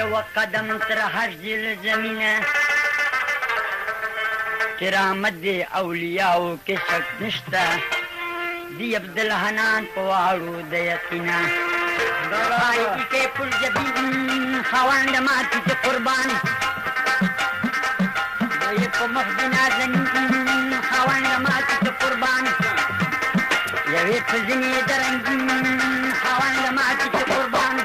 हुआ कदम तेरा हर जिल ज़मीन तेरा मद अलियाओ के शक निश्ता दी अब्दुल हनान पवाड़ू दयकीना दवाई के पुल जबीन खवांड माती से कुर्बान ये को मखदिना ज़मीन खवांड माती से कुर्बान ये वे फजनी दरंगीन खवांड माती से कुर्बान